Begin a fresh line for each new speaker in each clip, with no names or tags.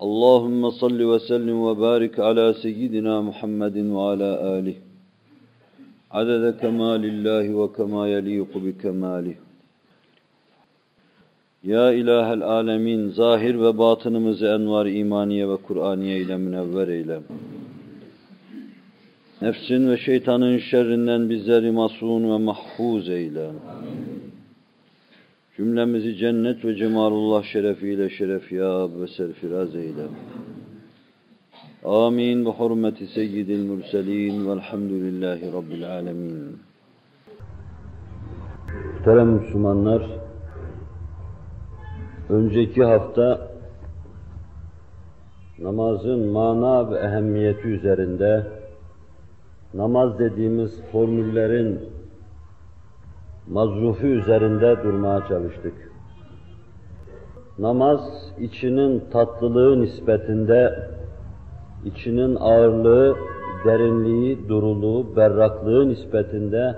Allahümme salli ve sellim ve barik ala seyyidina Muhammedin ve ala alih. Adede kemalillahi ve kema yeliku bi kemalih. Ya ilahel alemin zahir ve batınımızı envar imaniye ve Kur'aniye ile münevver eyle. Nefsin ve şeytanın şerrinden bizleri masum ve mahfuz eyle. Amin. Cümlemizi cennet ve cemalullah şerefiyle şerefyab ve serfiraz eyle. Amin ve hurmeti seyyidil mürselin velhamdülillahi rabbil alemin. Muhterem Müslümanlar, önceki hafta namazın mana ve ehemmiyeti üzerinde namaz dediğimiz formüllerin mazrufu üzerinde durmaya çalıştık. Namaz içinin tatlılığı nispetinde içinin ağırlığı, derinliği, duruluğu, berraklığı nispetinde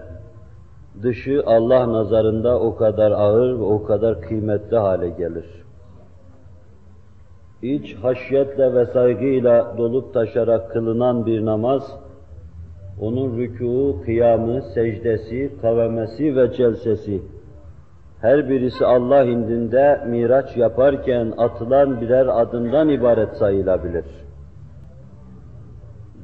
dışı Allah nazarında o kadar ağır ve o kadar kıymetli hale gelir. İç haşyetle ve saygıyla dolup taşarak kılınan bir namaz, onun rükû, kıyamı, secdesi, kavemesi ve celsesi, her birisi Allah indinde miraç yaparken atılan birer adımdan ibaret sayılabilir.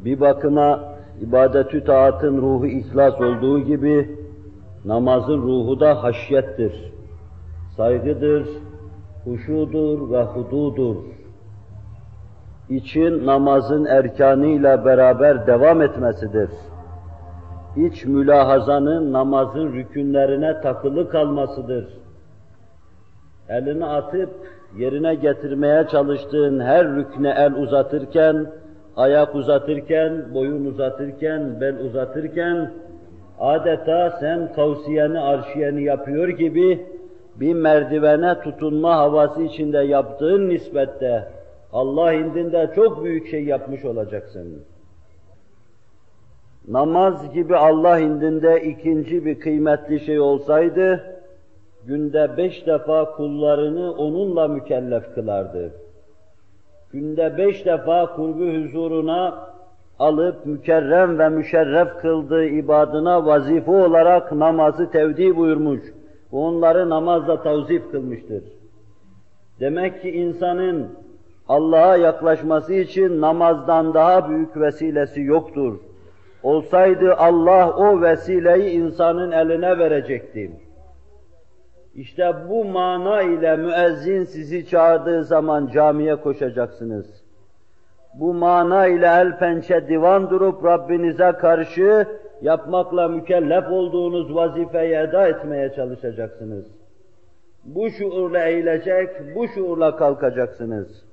Bir bakıma ibadetü taatın ruhu ihlas olduğu gibi, namazın ruhu da haşyettir, saygıdır, huşudur ve hududur. İçin namazın erkanıyla beraber devam etmesidir. İç mülahazanın namazın rükünlerine takılı kalmasıdır. Elini atıp yerine getirmeye çalıştığın her rükne el uzatırken, ayak uzatırken, boyun uzatırken, bel uzatırken, adeta sen kavsiyeni, arşiyeni yapıyor gibi bir merdivene tutunma havası içinde yaptığın nispette Allah indinde çok büyük şey yapmış olacaksın. Namaz gibi Allah indinde ikinci bir kıymetli şey olsaydı, günde beş defa kullarını onunla mükellef kılardı. Günde beş defa kurbu huzuruna alıp mükerrem ve müşerref kıldığı ibadına vazife olarak namazı tevdi buyurmuş. Onları namazla tavzif kılmıştır. Demek ki insanın Allah'a yaklaşması için namazdan daha büyük vesilesi yoktur. Olsaydı Allah o vesileyi insanın eline verecekti. İşte bu mana ile müezzin sizi çağırdığı zaman camiye koşacaksınız. Bu mana ile el pençe divan durup Rabbinize karşı yapmakla mükellef olduğunuz vazifeyi eda etmeye çalışacaksınız. Bu şuurla eğilecek, bu şuurla kalkacaksınız.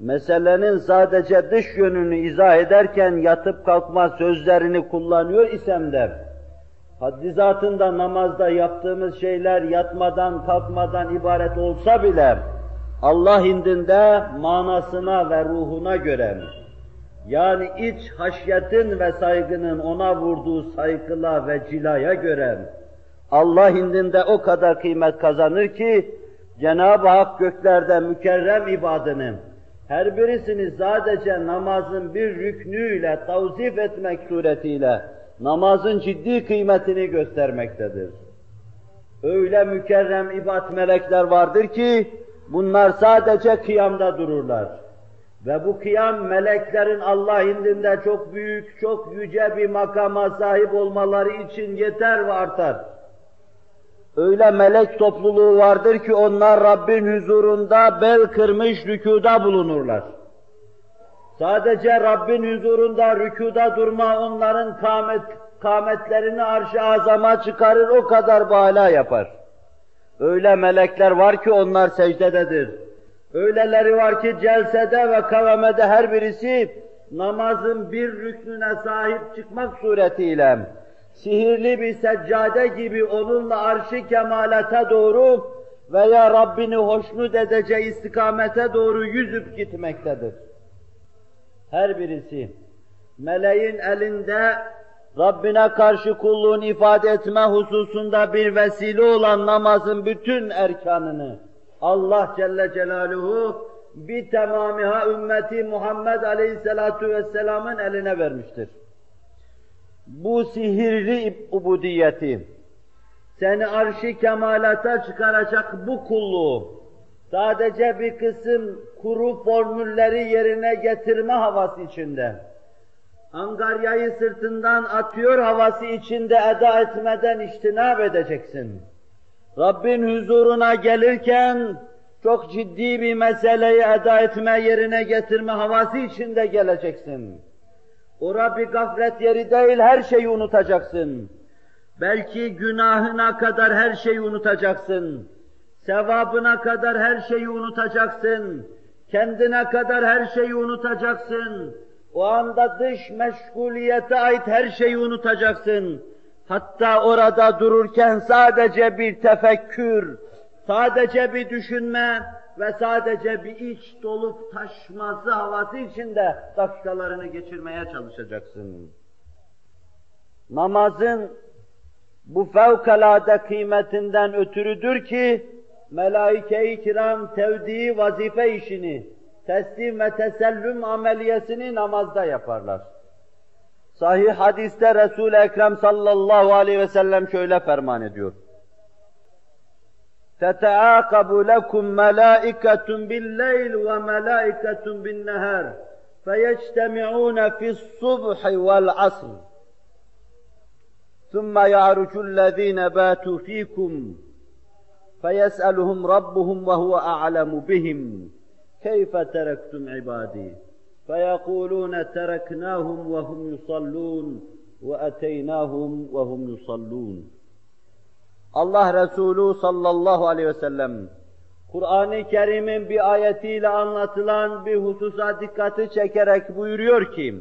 Meselenin sadece dış yönünü izah ederken yatıp kalkma sözlerini kullanıyor isem de, haddi namazda yaptığımız şeyler yatmadan kalkmadan ibaret olsa bile, Allah indinde manasına ve ruhuna göre, yani iç haşyetin ve saygının ona vurduğu saygıla ve cilaya göre, Allah indinde o kadar kıymet kazanır ki, Cenab-ı Hak göklerde mükerrem ibadını, her birisini sadece namazın bir rüknüyle tavzif etmek suretiyle namazın ciddi kıymetini göstermektedir. Öyle mükerrem ibad melekler vardır ki bunlar sadece kıyamda dururlar. Ve bu kıyam meleklerin Allah indinde çok büyük, çok yüce bir makama sahip olmaları için yeter ve artar. Öyle melek topluluğu vardır ki onlar Rabbin huzurunda bel kırmış rükuda bulunurlar. Sadece Rabbin huzurunda rükuda durma onların kâmet, kâmetlerini arş-ı azama çıkarır, o kadar bala yapar. Öyle melekler var ki onlar secdededir. Öyleleri var ki celsede ve kavamede her birisi namazın bir rüknüne sahip çıkmak suretiyle sihirli bir seccade gibi onunla arşı kemalete doğru veya Rabbini hoşnut edeceği istikamete doğru yüzüp gitmektedir. Her birisi meleğin elinde Rabbine karşı kulluğun ifade etme hususunda bir vesile olan namazın bütün erkanını Allah Celle Celaluhu bir tamamiha ümmeti Muhammed Aleyhisselatu Vesselam'ın eline vermiştir. Bu sihirli ubudiyeti, seni arşi kemalata çıkaracak bu kulluğu, sadece bir kısım kuru formülleri yerine getirme havası içinde, Angaryayı sırtından atıyor havası içinde eda etmeden iştinab edeceksin. Rabbin huzuruna gelirken çok ciddi bir meseleyi eda etme yerine getirme havası içinde geleceksin. Ora bir gaflet yeri değil, her şeyi unutacaksın. Belki günahına kadar her şeyi unutacaksın. Sevabına kadar her şeyi unutacaksın. Kendine kadar her şeyi unutacaksın o anda dış meşguliyete ait her şeyi unutacaksın. Hatta orada dururken sadece bir tefekkür, sadece bir düşünme ve sadece bir iç dolup taşması havası içinde dakikalarını geçirmeye çalışacaksın. Namazın bu fevkalade kıymetinden ötürüdür ki melaike-i kiram tevdi vazife işini teslim ve tesellüm ameliyesini namazda yaparlar. Sahih hadiste Resul-i Ekrem sallallahu aleyhi ve sellem şöyle ferman ediyor. تَتَعَاقَبُ لَكُمْ مَلَائِكَةٌ بِاللَّيْلِ وَمَلَائِكَةٌ بِالنَّهَارِ فَيَجْتَمِعُونَ فِي الصُّبْحِ وَالْعَصْرِ. ثُمَّ يَعْرُجُ الَّذ۪ينَ بَاتُوا ف۪يكُمْ فَيَسْأَلُهُمْ رَبُّهُمْ وَهُوَ أَعْلَمُ بِهِمْ. كيف تركتم عبادي؟ فيقولون تركناهم وهم يصلون وأتيناهم وهم يصلون. Allah Resulü sallallahu aleyhi ve sellem Kur'an-ı Kerim'in bir ayetiyle anlatılan bir hususa dikkati çekerek buyuruyor ki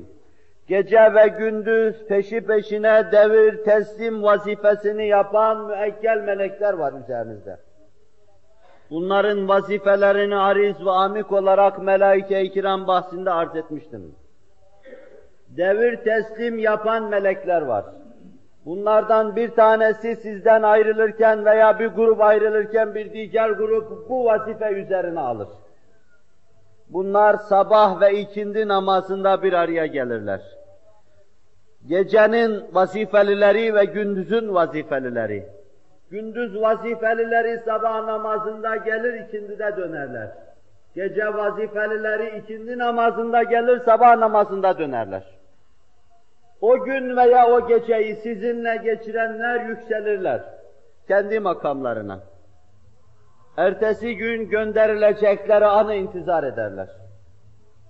gece ve gündüz peşi peşine devir teslim vazifesini yapan müekkel melekler var üzerinizde. Bunların vazifelerini ariz ve amik olarak melaike-i kiram bahsinde arz etmiştim. Devir teslim yapan melekler var. Bunlardan bir tanesi sizden ayrılırken veya bir grup ayrılırken bir diğer grup bu vazife üzerine alır. Bunlar sabah ve ikindi namazında bir araya gelirler. Gecenin vazifelileri ve gündüzün vazifelileri Gündüz vazifelileri sabah namazında gelir, ikindi de dönerler. Gece vazifelileri ikindi namazında gelir, sabah namazında dönerler. O gün veya o geceyi sizinle geçirenler yükselirler. Kendi makamlarına. Ertesi gün gönderilecekleri anı intizar ederler.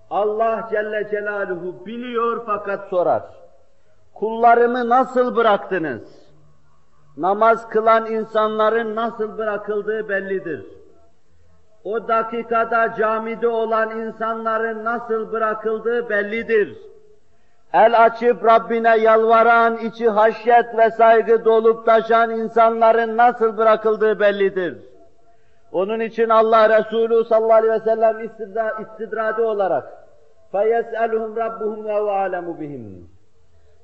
Allah Celle Celaluhu biliyor fakat sorar. Kullarımı nasıl bıraktınız? namaz kılan insanların nasıl bırakıldığı bellidir. O dakikada camide olan insanların nasıl bırakıldığı bellidir El açıp Rabbine yalvaran, içi haşyet ve saygı dolup taşan insanların nasıl bırakıldığı bellidir. Onun için Allah Resulü sallallahu aleyhi ve sellem istidra, istidradi olarak فَيَسْأَلُهُمْ رَبُّهُمْ وَهُ عَلَمُ بِهِمْ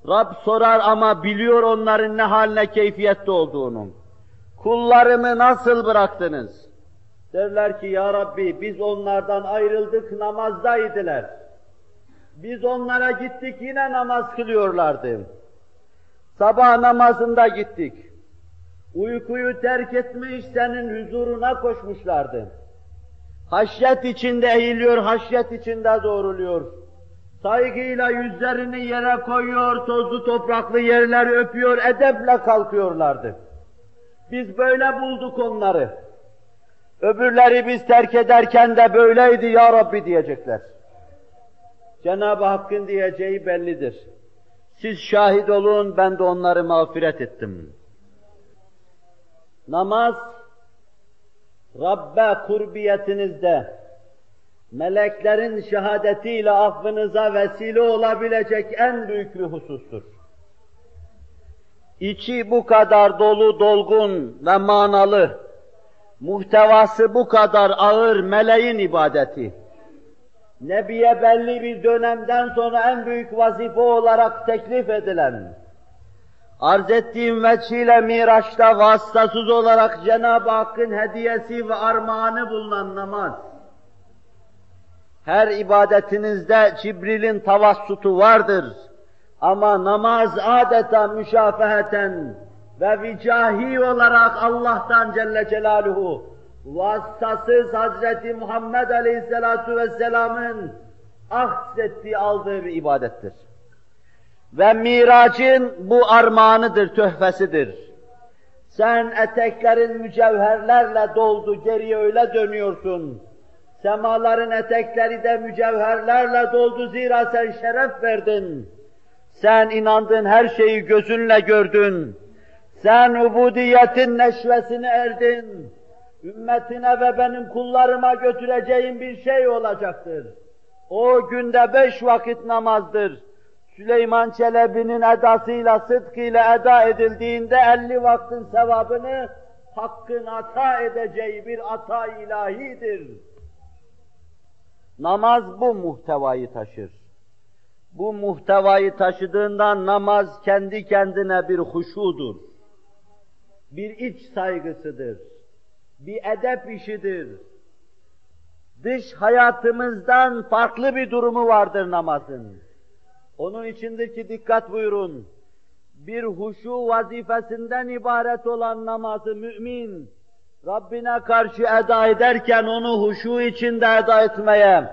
Rab sorar ama biliyor onların ne haline keyfiyette olduğunu. Kullarımı nasıl bıraktınız? Derler ki ya Rabbi biz onlardan ayrıldık namazdaydılar. Biz onlara gittik yine namaz kılıyorlardı. Sabah namazında gittik. Uykuyu terk etmiş senin huzuruna koşmuşlardı. Haşyet içinde eğiliyor, haşyet içinde doğruluyor. Saygıyla yüzlerini yere koyuyor, tozlu topraklı yerleri öpüyor, edeple kalkıyorlardı. Biz böyle bulduk onları. Öbürleri biz terk ederken de böyleydi ya Rabbi diyecekler. Cenab-ı Hakk'ın diyeceği bellidir. Siz şahit olun, ben de onları mağfiret ettim. Namaz, Rabbe kurbiyetinizde, meleklerin şehadetiyle affınıza vesile olabilecek en büyük bir husustur. İçi bu kadar dolu, dolgun ve manalı, muhtevası bu kadar ağır meleğin ibadeti, Nebiye belli bir dönemden sonra en büyük vazife olarak teklif edilen, arz ettiğim veçiyle Miraç'ta vasıtasız olarak Cenab-ı Hakk'ın hediyesi ve armağanı bulunan namaz, her ibadetinizde Cibril'in tavassutu vardır. Ama namaz adeta müşafeheten ve vicahi olarak Allah'tan Celle Celaluhu vasıtasız Hazreti Muhammed Aleyhisselatu Vesselam'ın ahsettiği aldığı bir ibadettir. Ve miracın bu armağanıdır, töhfesidir. Sen eteklerin mücevherlerle doldu, geriye öyle dönüyorsun. Semaların etekleri de mücevherlerle doldu zira sen şeref verdin. Sen inandın her şeyi gözünle gördün. Sen ubudiyetin neşvesini erdin ümmetine ve benim kullarıma götüreceğim bir şey olacaktır. O günde beş vakit namazdır. Süleyman Çelebi'nin edasıyla, sıdkıyla eda edildiğinde elli vaktin sevabını Hakkın ata edeceği bir ata ilahidir. Namaz bu muhtevayı taşır. Bu muhtevayı taşıdığından namaz kendi kendine bir huşudur. Bir iç saygısıdır bir edep işidir. Dış hayatımızdan farklı bir durumu vardır namazın. Onun içindir ki dikkat buyurun. Bir huşu vazifesinden ibaret olan namazı mümin, Rabbine karşı eda ederken onu huşu içinde eda etmeye,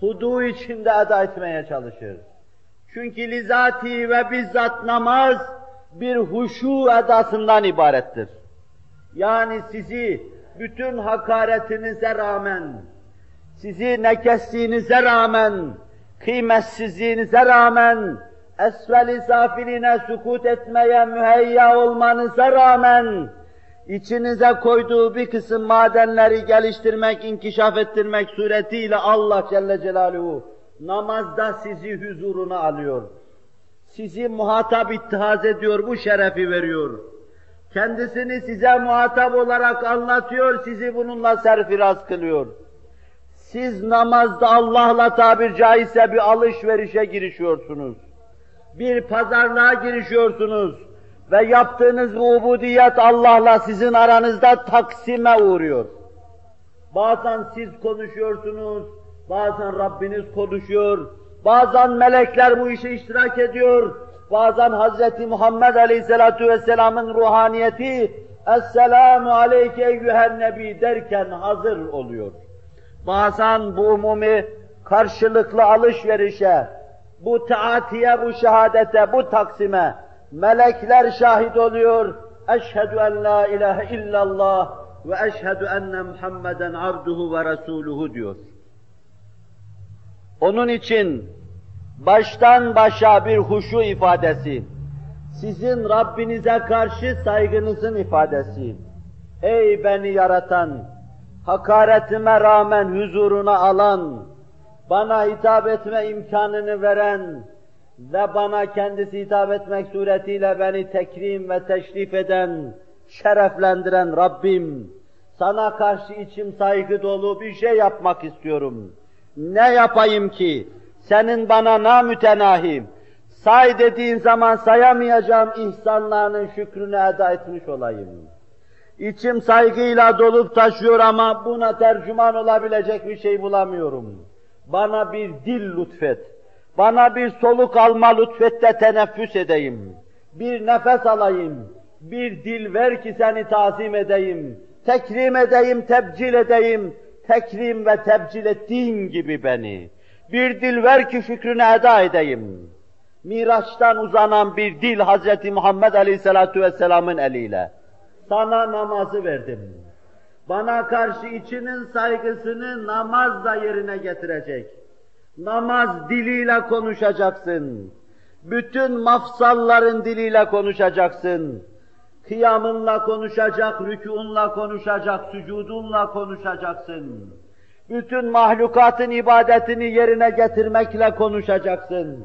hudu içinde eda etmeye çalışır. Çünkü lizati ve bizzat namaz bir huşu edasından ibarettir. Yani sizi bütün hakaretinize rağmen, sizi nekesliğinize rağmen, kıymetsizliğinize rağmen, esveli safiline sukut etmeye müheyya olmanıza rağmen, içinize koyduğu bir kısım madenleri geliştirmek, inkişaf ettirmek suretiyle Allah Celle Celaluhu namazda sizi huzuruna alıyor. Sizi muhatap ittihaz ediyor, bu şerefi veriyor. Kendisini size muhatap olarak anlatıyor, sizi bununla serfiraz kılıyor. Siz namazda Allah'la tabir caizse bir alışverişe girişiyorsunuz. Bir pazarlığa girişiyorsunuz. Ve yaptığınız bu ubudiyet Allah'la sizin aranızda taksime uğruyor. Bazen siz konuşuyorsunuz, bazen Rabbiniz konuşuyor, bazen melekler bu işe iştirak ediyor, bazen Hz. Muhammed Aleyhisselatü Vesselam'ın ruhaniyeti Esselamu aleyke eyyühen nebi derken hazır oluyor. Bazen bu umumi karşılıklı alışverişe, bu taatiye, bu şehadete, bu taksime melekler şahit oluyor. Eşhedü en la ilahe illallah ve eşhedü enne Muhammeden abduhu ve resuluhu diyor. Onun için baştan başa bir huşu ifadesi, sizin Rabbinize karşı saygınızın ifadesi. Ey beni yaratan, hakaretime rağmen huzuruna alan, bana hitap etme imkanını veren ve bana kendisi hitap etmek suretiyle beni tekrim ve teşrif eden, şereflendiren Rabbim, sana karşı içim saygı dolu bir şey yapmak istiyorum. Ne yapayım ki? Senin bana namütenahim, say dediğin zaman sayamayacağım ihsanlarının şükrünü eda etmiş olayım. İçim saygıyla dolup taşıyor ama buna tercüman olabilecek bir şey bulamıyorum. Bana bir dil lütfet, bana bir soluk alma lütfet de teneffüs edeyim. Bir nefes alayım, bir dil ver ki seni tazim edeyim, tekrim edeyim, tebcil edeyim, tekrim ve tebcil ettiğin gibi beni. Bir dil ver ki şükrünü eda edeyim. Miraç'tan uzanan bir dil Hz. Muhammed Aleyhisselatü Vesselam'ın eliyle. Sana namazı verdim. Bana karşı içinin saygısını namazla yerine getirecek. Namaz diliyle konuşacaksın. Bütün mafsalların diliyle konuşacaksın. Kıyamınla konuşacak, rükûnla konuşacak, sücudunla konuşacaksın. Bütün mahlukatın ibadetini yerine getirmekle konuşacaksın.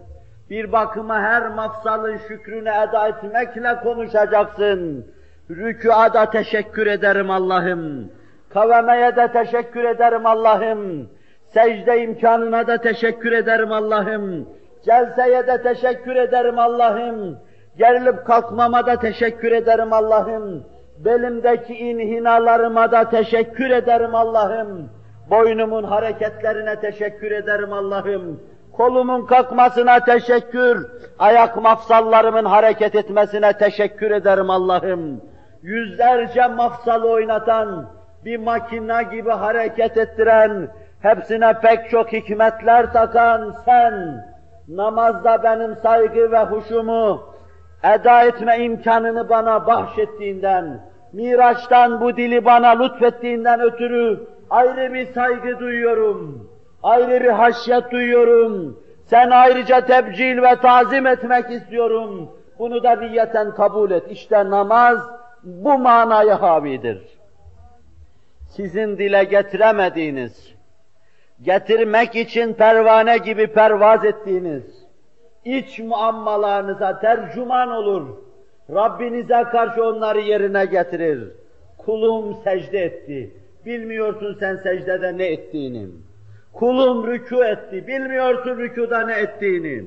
Bir bakıma her mafsalın şükrünü eda etmekle konuşacaksın. Rükûada teşekkür ederim Allah'ım. Kavemeye de teşekkür ederim Allah'ım. Secde imkanına da teşekkür ederim Allah'ım. Celseye de teşekkür ederim Allah'ım. Gerilip kalkmama da teşekkür ederim Allah'ım. Belimdeki inhinalarıma da teşekkür ederim Allah'ım. Boynumun hareketlerine teşekkür ederim Allah'ım. Kolumun kalkmasına teşekkür, ayak mafsallarımın hareket etmesine teşekkür ederim Allah'ım. Yüzlerce mafsal oynatan, bir makina gibi hareket ettiren, hepsine pek çok hikmetler takan sen, namazda benim saygı ve huşumu eda etme imkanını bana bahşettiğinden, Miraç'tan bu dili bana lütfettiğinden ötürü ayrı bir saygı duyuyorum, ayrı bir haşyet duyuyorum. Sen ayrıca tebcil ve tazim etmek istiyorum. Bunu da niyeten kabul et. İşte namaz bu manaya havidir. Sizin dile getiremediğiniz, getirmek için pervane gibi pervaz ettiğiniz, iç muammalarınıza tercüman olur. Rabbinize karşı onları yerine getirir. Kulum secde etti. Bilmiyorsun sen secdede ne ettiğini. Kulum rükû etti. Bilmiyorsun rükuda ne ettiğini.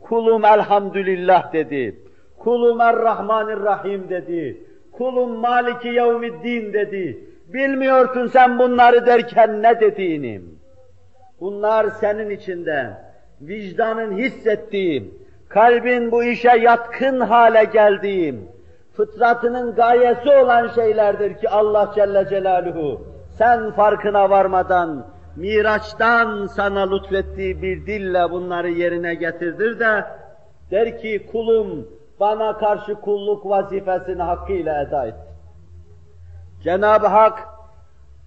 Kulum elhamdülillah dedi. Kulum er-Rahmanir-Rahim dedi. Kulum maliki yevmiddin dedi. Bilmiyorsun sen bunları derken ne dediğini. Bunlar senin içinde vicdanın hissettiği, kalbin bu işe yatkın hale geldiği, fıtratının gayesi olan şeylerdir ki Allah Celle Celaluhu sen farkına varmadan Miraç'tan sana lütfettiği bir dille bunları yerine getirdir de der ki kulum bana karşı kulluk vazifesini hakkıyla eda et. Cenab-ı Hak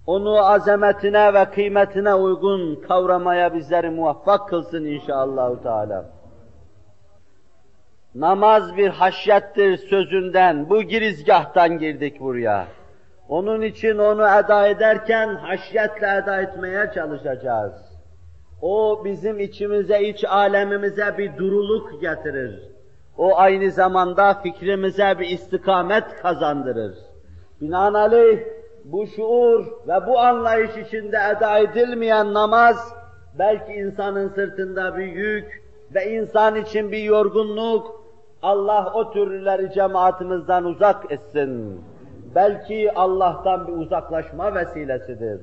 onu azametine ve kıymetine uygun kavramaya bizleri muvaffak kılsın inşallah Teala. Namaz bir haşyettir sözünden, bu girizgahtan girdik buraya. Onun için onu eda ederken haşyetle eda etmeye çalışacağız. O bizim içimize, iç alemimize bir duruluk getirir. O aynı zamanda fikrimize bir istikamet kazandırır. Binaenaleyh bu şuur ve bu anlayış içinde eda edilmeyen namaz, belki insanın sırtında bir yük ve insan için bir yorgunluk, Allah o türleri cemaatimizden uzak etsin. Belki Allah'tan bir uzaklaşma vesilesidir.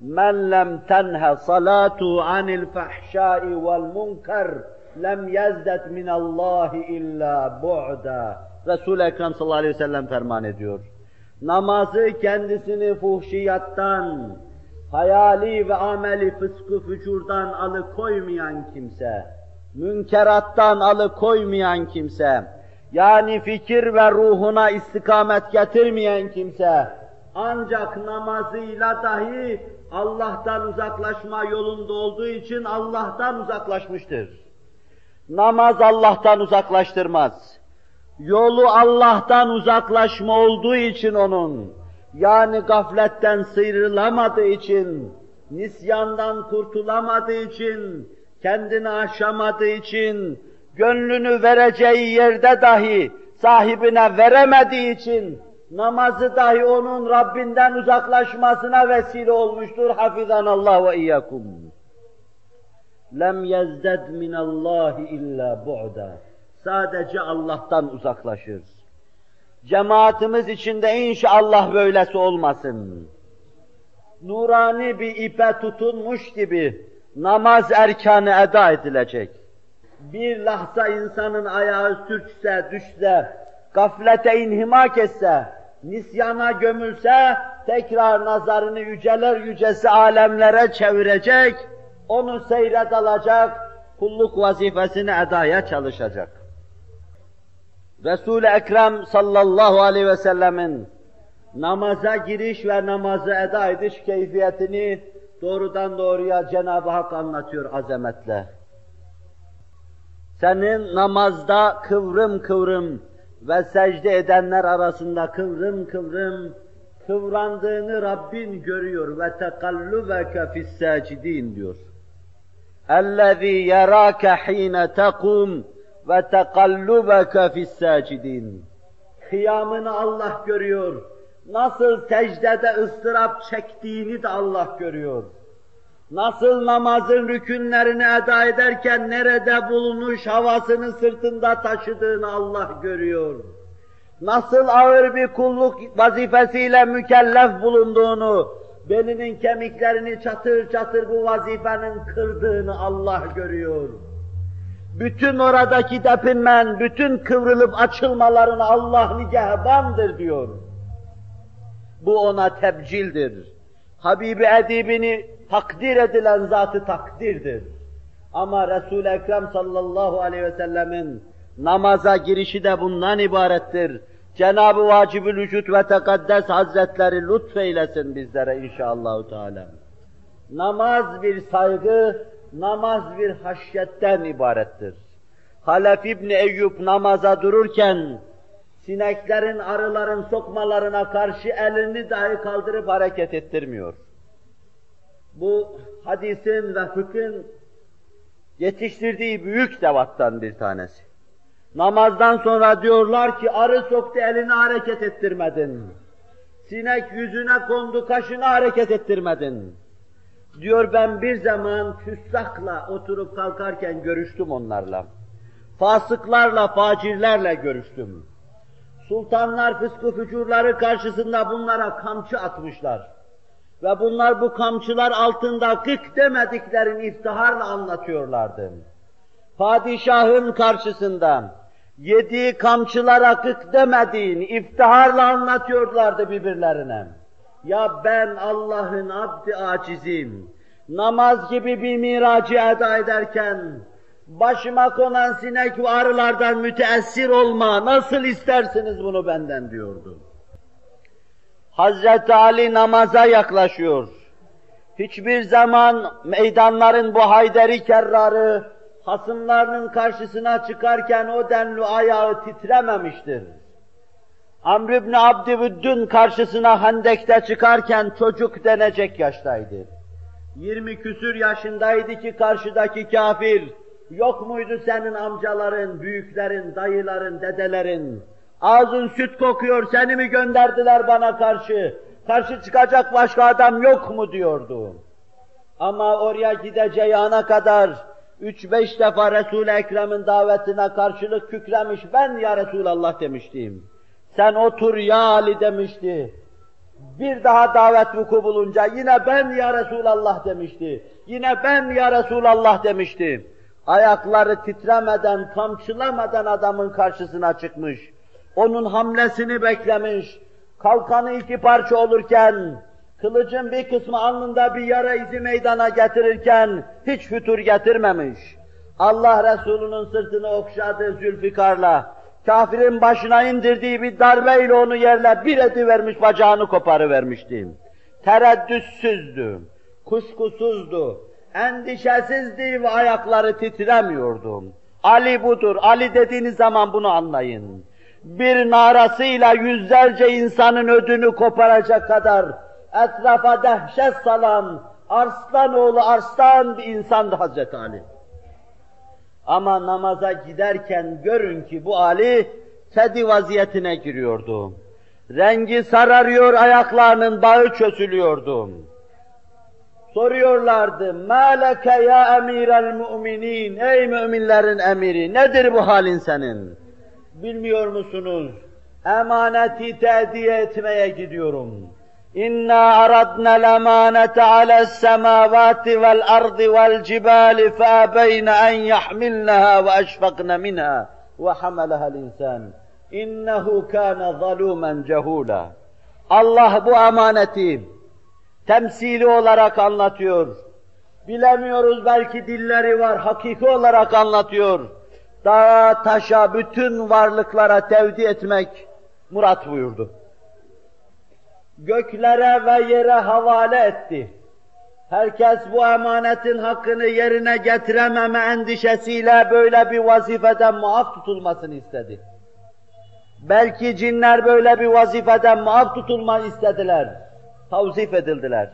Men lem tenhe salatu anil fahşai vel munkar lem yazdet min Allah illa bu'da. Resul-i Ekrem sallallahu aleyhi ve sellem ferman ediyor namazı kendisini fuhşiyattan, hayali ve ameli fıskı fücurdan alıkoymayan kimse, münkerattan alıkoymayan kimse, yani fikir ve ruhuna istikamet getirmeyen kimse, ancak namazıyla dahi Allah'tan uzaklaşma yolunda olduğu için Allah'tan uzaklaşmıştır. Namaz Allah'tan uzaklaştırmaz. Yolu Allah'tan uzaklaşma olduğu için onun, yani gafletten sıyrılamadığı için, nisyandan kurtulamadığı için, kendini aşamadığı için, gönlünü vereceği yerde dahi sahibine veremediği için, namazı dahi onun Rabbinden uzaklaşmasına vesile olmuştur. Hafizan Allah ve iyyakum. Lem yezded min Allah illa bu'da sadece Allah'tan uzaklaşır. Cemaatimiz içinde inşallah böylesi olmasın. Nurani bir ipe tutunmuş gibi namaz erkanı eda edilecek. Bir lahza insanın ayağı sürçse, düşse, gaflete inhimak etse, nisyana gömülse, tekrar nazarını yüceler yücesi alemlere çevirecek, onu seyre dalacak, kulluk vazifesini edaya çalışacak. Resul-i Ekrem sallallahu aleyhi ve sellemin namaza giriş ve namazı eda ediş keyfiyetini doğrudan doğruya Cenab-ı Hak anlatıyor azametle Senin namazda kıvrım kıvrım ve secde edenler arasında kıvrım kıvrım kıvrandığını Rabbin görüyor ve tekallubeke fis sacidin diyor. اَلَّذ۪ي يَرَاكَ ح۪ينَ تَقُمْ وَتَقَلُّبَكَ فِي السَّاجِدِينَ Kıyamını Allah görüyor. Nasıl secdede ıstırap çektiğini de Allah görüyor. Nasıl namazın rükünlerini eda ederken nerede bulunmuş havasını sırtında taşıdığını Allah görüyor. Nasıl ağır bir kulluk vazifesiyle mükellef bulunduğunu, belinin kemiklerini çatır çatır bu vazifenin kırdığını Allah görüyor. Bütün oradaki depinmen, bütün kıvrılıp açılmalarını Allah nigehbandır diyor. Bu ona tebcildir. Habibi edibini takdir edilen zatı takdirdir. Ama Resul-i Ekrem sallallahu aleyhi ve sellemin namaza girişi de bundan ibarettir. Cenab-ı Vacibül Vücut ve Tekaddes Hazretleri lütfeylesin bizlere inşallah Teala. Namaz bir saygı, namaz bir haşyetten ibarettir. Halef İbni Eyyub namaza dururken, sineklerin, arıların sokmalarına karşı elini dahi kaldırıp hareket ettirmiyor. Bu hadisin ve fıkhın yetiştirdiği büyük devattan bir tanesi. Namazdan sonra diyorlar ki arı soktu elini hareket ettirmedin. Sinek yüzüne kondu kaşını hareket ettirmedin. Diyor ben bir zaman küstahla oturup kalkarken görüştüm onlarla. Fasıklarla, facirlerle görüştüm. Sultanlar, fıskı fücurları karşısında bunlara kamçı atmışlar. Ve bunlar bu kamçılar altında gık demediklerini iftiharla anlatıyorlardı. Padişahın karşısında yediği kamçılara gık demediğini iftiharla anlatıyorlardı birbirlerine. Ya ben Allah'ın abdi acizim, namaz gibi bir miracı eda ederken, başıma konan sinek ve arılardan müteessir olma, nasıl istersiniz bunu benden diyordu. Hazreti Ali namaza yaklaşıyor. Hiçbir zaman meydanların bu hayderi kerrarı, hasımlarının karşısına çıkarken o denli ayağı titrememiştir. Amr ibn Abdüvüddün karşısına Hendek'te çıkarken çocuk denecek yaştaydı. 20 küsür yaşındaydı ki karşıdaki kafir, yok muydu senin amcaların, büyüklerin, dayıların, dedelerin, ağzın süt kokuyor, seni mi gönderdiler bana karşı, karşı çıkacak başka adam yok mu diyordu. Ama oraya gideceği ana kadar, üç beş defa Resul-i Ekrem'in davetine karşılık kükremiş, ben ya Resulallah demiştim. Sen otur ya Ali demişti. Bir daha davet vuku bulunca yine ben ya Resulallah demişti. Yine ben ya Resulallah demişti. Ayakları titremeden, kamçılamadan adamın karşısına çıkmış. Onun hamlesini beklemiş. Kalkanı iki parça olurken, kılıcın bir kısmı alnında bir yara izi meydana getirirken hiç fütur getirmemiş. Allah Resulü'nün sırtını okşadı zülfikarla, kafirin başına indirdiği bir darbeyle onu yerle bir edivermiş, bacağını koparıvermişti. Tereddütsüzdü, kuşkusuzdu, endişesizdi ve ayakları titremiyordu. Ali budur, Ali dediğiniz zaman bunu anlayın bir narasıyla yüzlerce insanın ödünü koparacak kadar etrafa dehşet salan Arslanoğlu Arslan bir insandı Hazreti Ali. Ama namaza giderken görün ki bu Ali kedi vaziyetine giriyordu. Rengi sararıyor, ayaklarının bağı çözülüyordu. Soruyorlardı, مَا ya emirel müminin, ey müminlerin emiri, nedir bu halin senin?'' Bilmiyor musunuz? Emaneti tediye etmeye gidiyorum. İnna aradna l-emanete ale's-semavati vel-ardi vel-cibali fâbeyne en yahmilnaha ve eşfakna minha ve hamalaha l-insan. İnnehu kâne zalûmen cehûlâ. Allah bu emaneti temsili olarak anlatıyor. Bilemiyoruz belki dilleri var, hakiki olarak anlatıyor. Dağa, taşa, bütün varlıklara tevdi etmek murat buyurdu. Göklere ve yere havale etti. Herkes bu emanetin hakkını yerine getirememe endişesiyle böyle bir vazifeden muaf tutulmasını istedi. Belki cinler böyle bir vazifeden muaf tutulmayı istediler. Tavzif edildiler.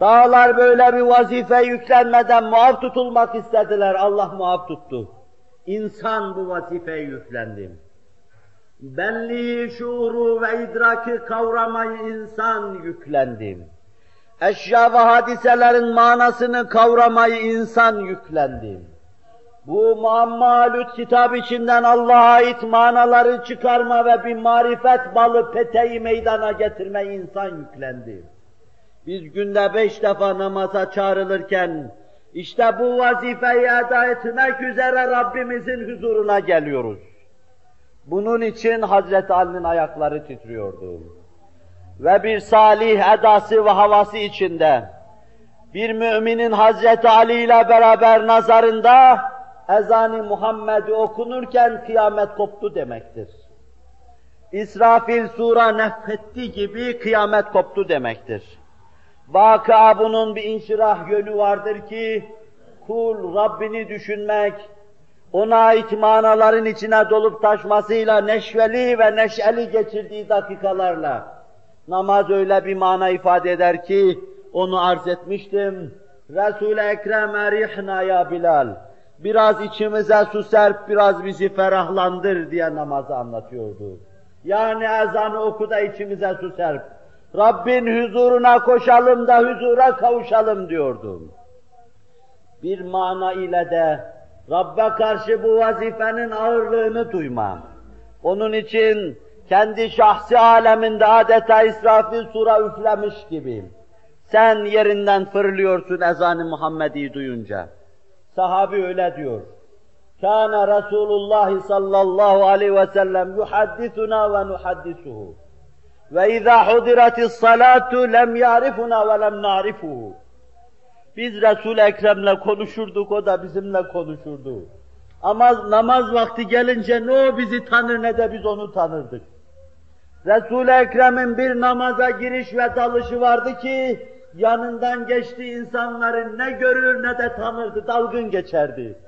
Dağlar böyle bir vazife yüklenmeden muaf tutulmak istediler. Allah muaf tuttu. İnsan bu vazifeye yüklendi. Benliği, şuuru ve idraki kavramayı insan yüklendi. Eşya ve hadiselerin manasını kavramayı insan yüklendi. Bu muammalut kitap içinden Allah'a ait manaları çıkarma ve bir marifet balı peteği meydana getirme insan yüklendi. Biz günde beş defa namaza çağrılırken, işte bu vazifeyi eda etmek üzere Rabbimizin huzuruna geliyoruz. Bunun için Hazreti Ali'nin ayakları titriyordu. Ve bir salih edası ve havası içinde, bir müminin Hazreti Ali ile beraber nazarında, ezan-ı Muhammed'i okunurken kıyamet koptu demektir. İsrafil sura nefetti gibi kıyamet koptu demektir. Vaka bunun bir inşirah yönü vardır ki, kul Rabbini düşünmek, ona ait manaların içine dolup taşmasıyla neşveli ve neşeli geçirdiği dakikalarla, namaz öyle bir mana ifade eder ki, onu arz etmiştim. Resul-i Ekrem erihna ya Bilal, biraz içimize su serp, biraz bizi ferahlandır diye namazı anlatıyordu. Yani ezanı oku da içimize su serp. Rabbin huzuruna koşalım da huzura kavuşalım diyordu. Bir mana ile de Rabbe karşı bu vazifenin ağırlığını duymam. Onun için kendi şahsi aleminde adeta İsrafil sura üflemiş gibi. Sen yerinden fırlıyorsun ezanı Muhammed'i duyunca. Sahabi öyle diyor. Kana Resulullah sallallahu aleyhi ve sellem yuhaddisuna ve nuhaddisuhu. Ve izâ hudiratis salatu lem ya'rifuna ve lem na'rifuhu. Biz Resul-i Ekrem'le konuşurduk, o da bizimle konuşurdu. Ama namaz vakti gelince ne o bizi tanır ne de biz onu tanırdık. Resul-i Ekrem'in bir namaza giriş ve dalışı vardı ki, yanından geçtiği insanların ne görür ne de tanırdı, dalgın geçerdi.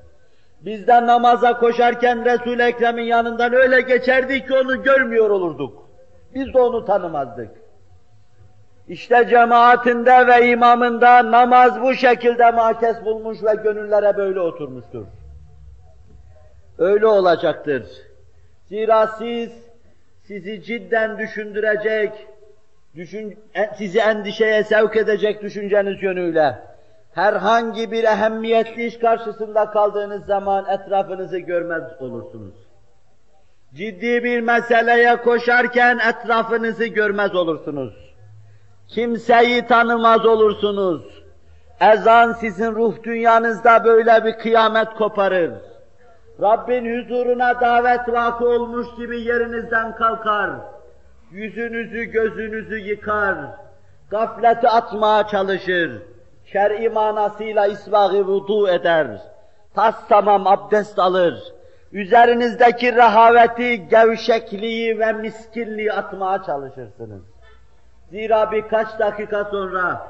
Biz de namaza koşarken Resul-i Ekrem'in yanından öyle geçerdi ki onu görmüyor olurduk. Biz de onu tanımazdık. İşte cemaatinde ve imamında namaz bu şekilde makes bulmuş ve gönüllere böyle oturmuştur. Öyle olacaktır. Zira siz, sizi cidden düşündürecek, düşün, sizi endişeye sevk edecek düşünceniz yönüyle, herhangi bir ehemmiyetli iş karşısında kaldığınız zaman etrafınızı görmez olursunuz. Ciddi bir meseleye koşarken etrafınızı görmez olursunuz. Kimseyi tanımaz olursunuz. Ezan sizin ruh dünyanızda böyle bir kıyamet koparır. Rabbin huzuruna davet vakı olmuş gibi yerinizden kalkar. Yüzünüzü, gözünüzü yıkar. Gafleti atmaya çalışır. Şer'i manasıyla isbagı vudu eder. Tas tamam abdest alır. Üzerinizdeki rehaveti, gevşekliği ve miskinliği atmaya çalışırsınız. Zira birkaç dakika sonra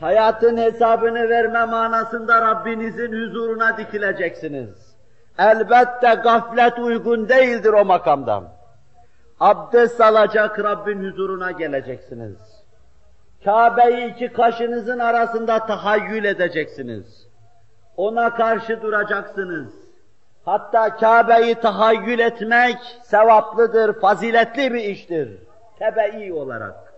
hayatın hesabını verme manasında Rabbinizin huzuruna dikileceksiniz. Elbette gaflet uygun değildir o makamda. Abdest alacak Rabbin huzuruna geleceksiniz. Kabe'yi iki kaşınızın arasında tahayyül edeceksiniz. Ona karşı duracaksınız. Hatta Kabe'yi tahayyül etmek sevaplıdır, faziletli bir iştir. Tebe'i olarak.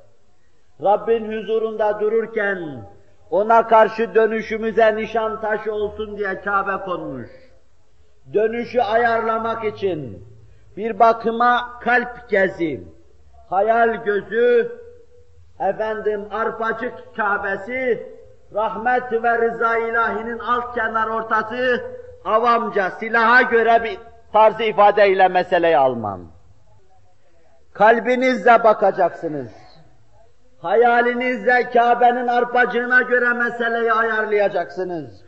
Rabbin huzurunda dururken ona karşı dönüşümüze nişan taşı olsun diye Kabe konmuş. Dönüşü ayarlamak için bir bakıma kalp gezi, hayal gözü, efendim arpacık Kabe'si, rahmet ve rıza ilahinin alt kenar ortası, avamca silaha göre bir tarzı ifadeyle meseleyi almam. Kalbinizle bakacaksınız. Hayalinizle Kabe'nin arpacığına göre meseleyi ayarlayacaksınız.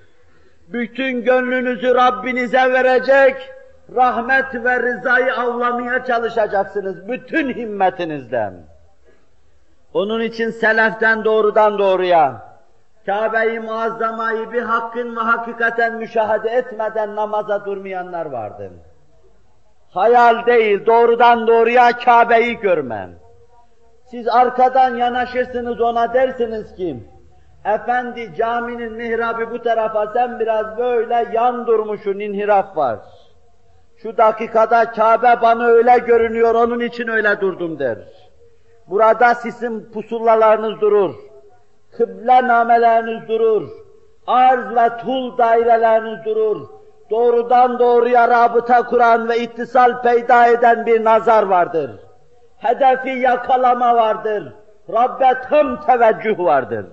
Bütün gönlünüzü Rabbinize verecek, rahmet ve rızayı avlamaya çalışacaksınız bütün himmetinizden. Onun için seleften doğrudan doğruya, Kabe-i Muazzama'yı bir hakkın ve hakikaten müşahede etmeden namaza durmayanlar vardı. Hayal değil, doğrudan doğruya Kabe'yi görmem. Siz arkadan yanaşırsınız ona dersiniz ki, Efendi caminin mihrabı bu tarafa sen biraz böyle yan durmuşun inhiraf var. Şu dakikada Kabe bana öyle görünüyor onun için öyle durdum der. Burada sizin pusullalarınız durur. Kıble nameleriniz durur. Arz ve tul daireleriniz durur. Doğrudan doğruya rabıta kuran ve ittisal peyda eden bir nazar vardır. Hedefi yakalama vardır. Rabbe tam teveccüh vardır.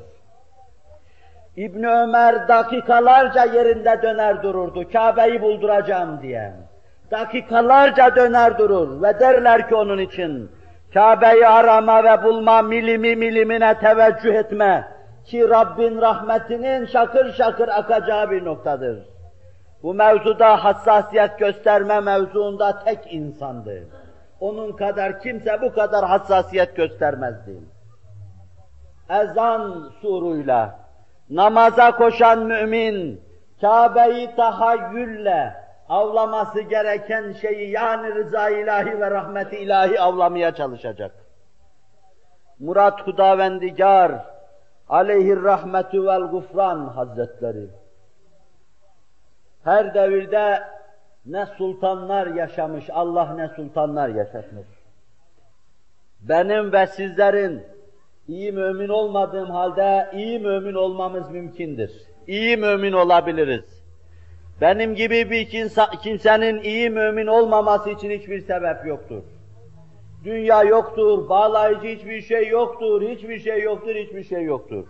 İbn Ömer dakikalarca yerinde döner dururdu. Kabe'yi bulduracağım diye. Dakikalarca döner durur ve derler ki onun için Kabe'yi arama ve bulma milimi milimine teveccüh etme ki Rabbin rahmetinin şakır şakır akacağı bir noktadır. Bu mevzuda hassasiyet gösterme mevzuunda tek insandı. Onun kadar kimse bu kadar hassasiyet göstermezdi. Ezan suruyla namaza koşan mümin Kabe'yi tahayyülle avlaması gereken şeyi yani rıza ilahi ve rahmeti ilahi avlamaya çalışacak. Murat Hudavendigar aleyhir rahmetü vel gufran hazretleri her devirde ne sultanlar yaşamış, Allah ne sultanlar yaşatmış. Benim ve sizlerin iyi mümin olmadığım halde iyi mümin olmamız mümkündür. İyi mümin olabiliriz. Benim gibi bir kimsenin iyi mümin olmaması için hiçbir sebep yoktur. Dünya yoktur, bağlayıcı hiçbir şey yoktur, hiçbir şey yoktur, hiçbir şey yoktur.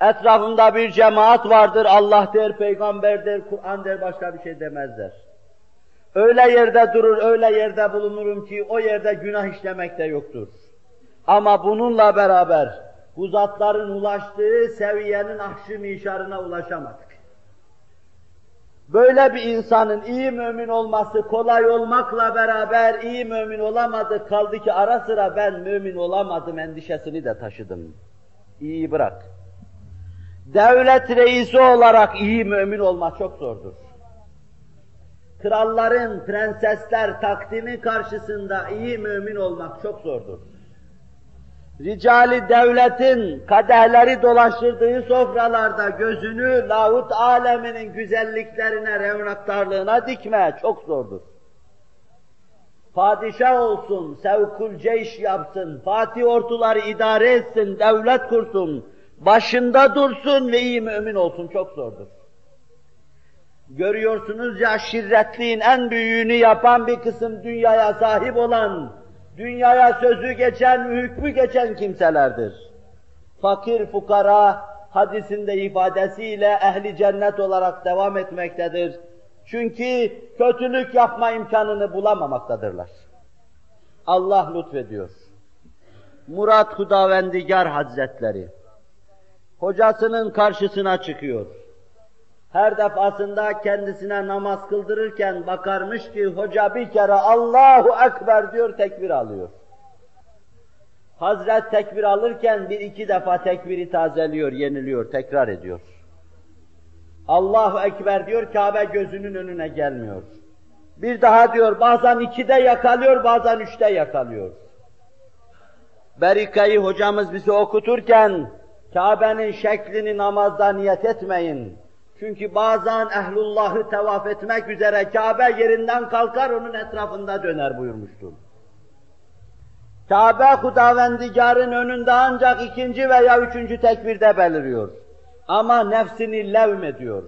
Etrafında bir cemaat vardır, Allah der, peygamber der, Kur'an der, başka bir şey demezler. Öyle yerde durur, öyle yerde bulunurum ki o yerde günah işlemek de yoktur. Ama bununla beraber bu ulaştığı seviyenin ahşi mişarına ulaşamadık. Böyle bir insanın iyi mümin olması kolay olmakla beraber iyi mümin olamadı, kaldı ki ara sıra ben mümin olamadım endişesini de taşıdım. İyi bırak. Devlet reisi olarak iyi mümin olmak çok zordur. Kralların, prensesler takdimi karşısında iyi mümin olmak çok zordur. Ricali devletin kadehleri dolaştırdığı sofralarda gözünü lahut aleminin güzelliklerine, revnaktarlığına dikme çok zordur. Padişah olsun, sevkul ceyş yapsın, fatih orduları idare etsin, devlet kursun, başında dursun ve iyi mümin olsun çok zordur. Görüyorsunuz ya şirretliğin en büyüğünü yapan bir kısım dünyaya sahip olan, dünyaya sözü geçen, hükmü geçen kimselerdir. Fakir fukara hadisinde ifadesiyle ehli cennet olarak devam etmektedir. Çünkü kötülük yapma imkanını bulamamaktadırlar. Allah lütfediyor. Murat Hudavendigar Hazretleri hocasının karşısına çıkıyor. Her defasında kendisine namaz kıldırırken bakarmış ki hoca bir kere Allahu Ekber diyor tekbir alıyor. Hazret tekbir alırken bir iki defa tekbiri tazeliyor, yeniliyor, tekrar ediyor. Allahu Ekber diyor, Kabe gözünün önüne gelmiyor. Bir daha diyor, bazen ikide yakalıyor, bazen üçte yakalıyor. Berikayı hocamız bize okuturken, Kabe'nin şeklini namazda niyet etmeyin. Çünkü bazen ehlullahı tevaf etmek üzere Kabe yerinden kalkar onun etrafında döner buyurmuştur. Kabe hudavendigarın önünde ancak ikinci veya üçüncü tekbirde beliriyor. Ama nefsini levmediyor.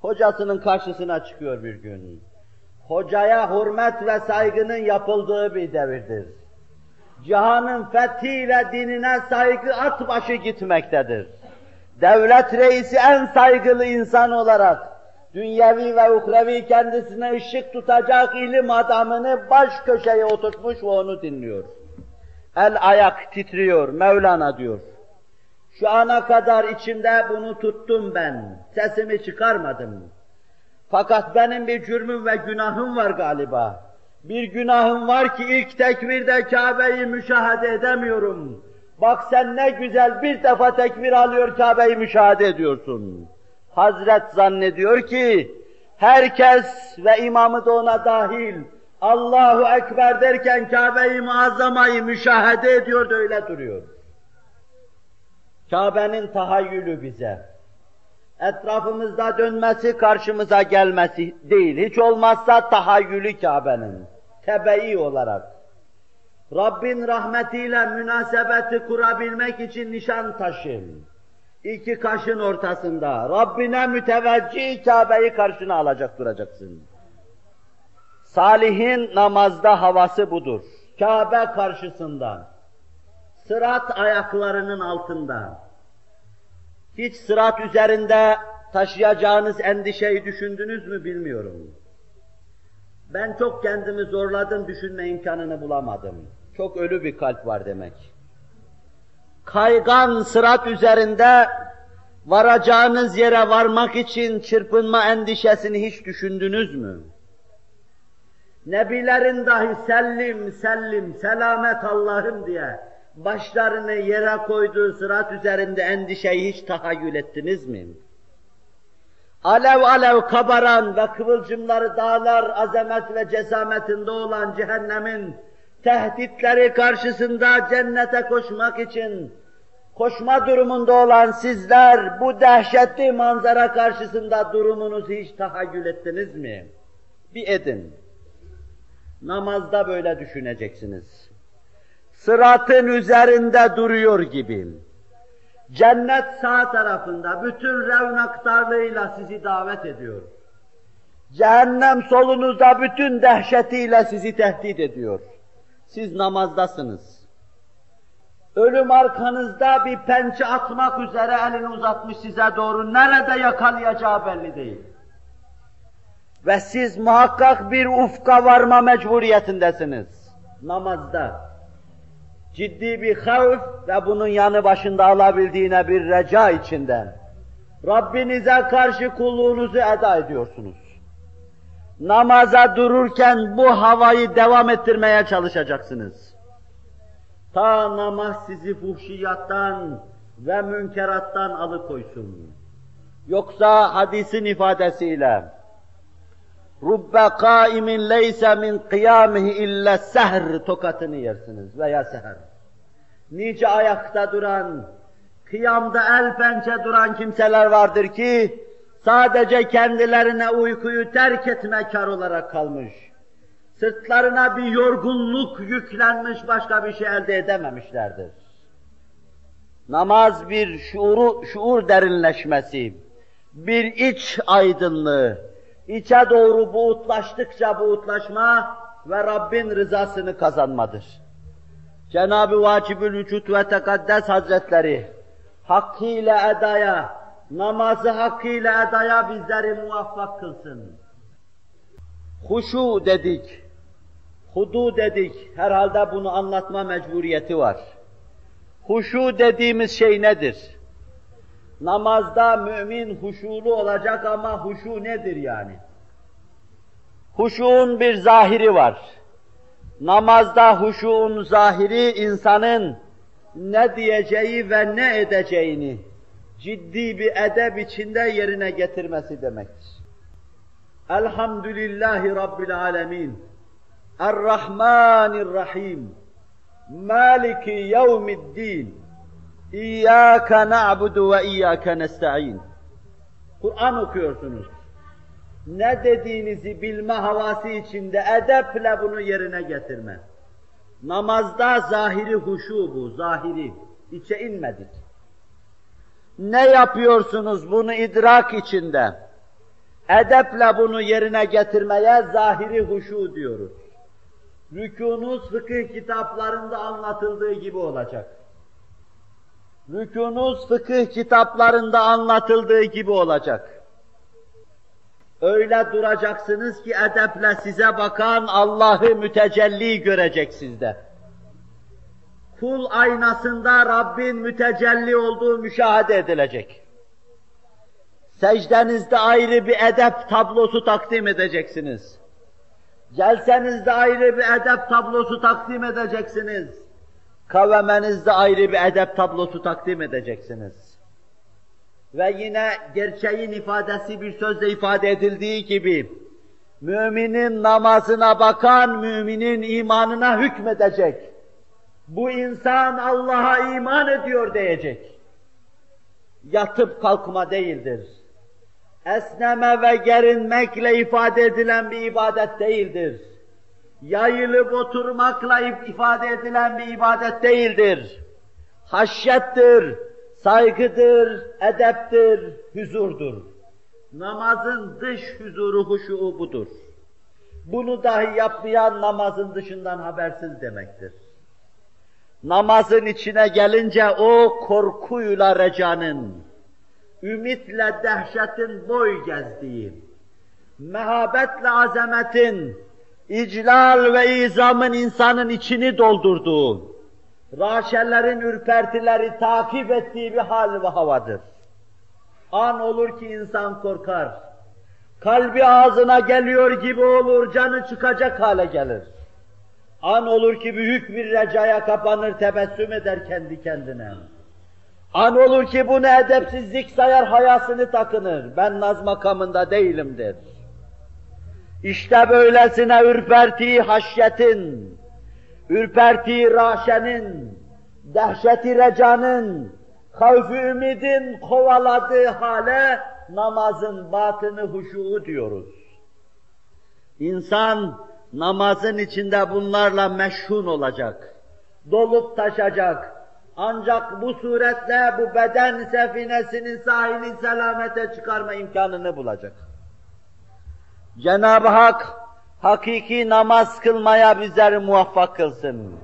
Hocasının karşısına çıkıyor bir gün. Hocaya hürmet ve saygının yapıldığı bir devirdir. Cihanın fethiyle dinine saygı at başı gitmektedir devlet reisi en saygılı insan olarak dünyevi ve uhrevi kendisine ışık tutacak ilim adamını baş köşeye oturtmuş ve onu dinliyor. El ayak titriyor, Mevlana diyor. Şu ana kadar içimde bunu tuttum ben, sesimi çıkarmadım. Fakat benim bir cürmüm ve günahım var galiba. Bir günahım var ki ilk tekbirde Kabe'yi müşahede edemiyorum. Bak sen ne güzel bir defa tekbir alıyor Kabe'yi müşahede ediyorsun. Hazret zannediyor ki herkes ve imamı da ona dahil Allahu Ekber derken Kabe'yi muazzamayı müşahede ediyor da öyle duruyor. Kabe'nin tahayyülü bize. Etrafımızda dönmesi, karşımıza gelmesi değil. Hiç olmazsa tahayyülü Kabe'nin. Tebe'i olarak. Rabbin rahmetiyle münasebeti kurabilmek için nişan taşın. İki kaşın ortasında. Rabbine müteveccih Kabe'yi karşına alacak duracaksın. Salihin namazda havası budur. Kabe karşısında. Sırat ayaklarının altında. Hiç sırat üzerinde taşıyacağınız endişeyi düşündünüz mü bilmiyorum. Ben çok kendimi zorladım, düşünme imkanını bulamadım. Çok ölü bir kalp var demek. Kaygan sırat üzerinde varacağınız yere varmak için çırpınma endişesini hiç düşündünüz mü? Nebilerin dahi sellim, sellim, selamet Allah'ım diye başlarını yere koyduğu sırat üzerinde endişeyi hiç tahayyül ettiniz mi? Alev alev kabaran ve kıvılcımları dağlar azamet ve cesametinde olan cehennemin tehditleri karşısında cennete koşmak için koşma durumunda olan sizler bu dehşetli manzara karşısında durumunuzu hiç tahayyül ettiniz mi? Bir edin. Namazda böyle düşüneceksiniz. Sıratın üzerinde duruyor gibi. Cennet sağ tarafında bütün revnaktarlığıyla sizi davet ediyor. Cehennem solunuzda bütün dehşetiyle sizi tehdit ediyor. Siz namazdasınız. Ölüm arkanızda bir pençe atmak üzere elini uzatmış size doğru. Nerede yakalayacağı belli değil. Ve siz muhakkak bir ufka varma mecburiyetindesiniz. Namazda. Ciddi bir havf ve bunun yanı başında alabildiğine bir reca içinden. Rabbinize karşı kulluğunuzu eda ediyorsunuz. Namaza dururken bu havayı devam ettirmeye çalışacaksınız. Ta namaz sizi fuhşiyattan ve münkerattan alıkoysun. Yoksa hadisin ifadesiyle Rubbe kaimin leyse min kıyamihi illa sehr tokatını yersiniz veya seher. Nice ayakta duran, kıyamda el pençe duran kimseler vardır ki sadece kendilerine uykuyu terk etme kar olarak kalmış. Sırtlarına bir yorgunluk yüklenmiş başka bir şey elde edememişlerdir. Namaz bir şuuru, şuur derinleşmesi, bir iç aydınlığı, içe doğru buğutlaştıkça buğutlaşma ve Rabbin rızasını kazanmadır. Cenab-ı Vacibül Vücut ve Tekaddes Hazretleri hakkıyla edaya, namazı hakkıyla edaya bizleri muvaffak kılsın. Huşu dedik, hudu dedik, herhalde bunu anlatma mecburiyeti var. Huşu dediğimiz şey nedir? Namazda mümin huşulu olacak ama huşu nedir yani? Huşuğun bir zahiri var. Namazda huşuğun zahiri insanın ne diyeceği ve ne edeceğini ciddi bir edeb içinde yerine getirmesi demektir. Elhamdülillahi Rabbil alemin. Errahmanirrahim. Maliki yevmiddin. İyyâke na'budu ve iyyâke nesta'in. Kur'an okuyorsunuz. Ne dediğinizi bilme havası içinde edeple bunu yerine getirme. Namazda zahiri huşu bu, zahiri. İçe inmedik. Ne yapıyorsunuz bunu idrak içinde? Edeple bunu yerine getirmeye zahiri huşu diyoruz. Rükunuz fıkıh kitaplarında anlatıldığı gibi olacak. Rükunuz fıkıh kitaplarında anlatıldığı gibi olacak. Öyle duracaksınız ki edeple size bakan Allah'ı mütecelli görecek sizde. Kul aynasında Rabbin mütecelli olduğu müşahede edilecek. Secdenizde ayrı bir edep tablosu takdim edeceksiniz. Celsenizde ayrı bir edep tablosu takdim edeceksiniz. Kavemenizde ayrı bir edep tablosu takdim edeceksiniz. Ve yine gerçeğin ifadesi bir sözle ifade edildiği gibi, müminin namazına bakan, müminin imanına hükmedecek. Bu insan Allah'a iman ediyor diyecek. Yatıp kalkma değildir. Esneme ve gerinmekle ifade edilen bir ibadet değildir. Yayılıp oturmakla ifade edilen bir ibadet değildir. Haşyettir, saygıdır, edeptir, huzurdur. Namazın dış huzuru, huşu budur. Bunu dahi yapmayan namazın dışından habersiz demektir. Namazın içine gelince o korkuyla recanın, ümitle dehşetin boy gezdiği, mehabetle azametin, iclal ve izamın insanın içini doldurduğu, raşelerin ürpertileri takip ettiği bir hal ve havadır. An olur ki insan korkar. Kalbi ağzına geliyor gibi olur, canı çıkacak hale gelir. An olur ki büyük bir recaya kapanır, tebessüm eder kendi kendine. An olur ki bunu edepsizlik sayar, hayasını takınır. Ben naz makamında değilimdir. İşte böylesine ürpertiği haşyetin, ürpertiği raşenin, dehşeti recanın, havf ümidin kovaladığı hale namazın batını huşuğu diyoruz. İnsan namazın içinde bunlarla meşhun olacak, dolup taşacak. Ancak bu suretle bu beden sefinesinin sahili selamete çıkarma imkanını bulacak. Cenab-ı Hak hakiki namaz kılmaya bizleri muvaffak kılsın.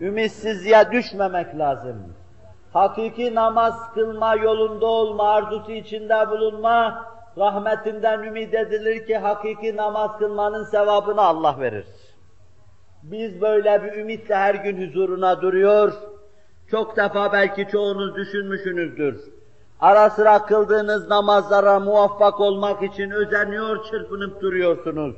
Ümitsizliğe düşmemek lazım. Hakiki namaz kılma yolunda olma, arzusu içinde bulunma, rahmetinden ümit edilir ki hakiki namaz kılmanın sevabını Allah verir. Biz böyle bir ümitle her gün huzuruna duruyor, çok defa belki çoğunuz düşünmüşsünüzdür. Ara sıra kıldığınız namazlara muvaffak olmak için özeniyor, çırpınıp duruyorsunuz.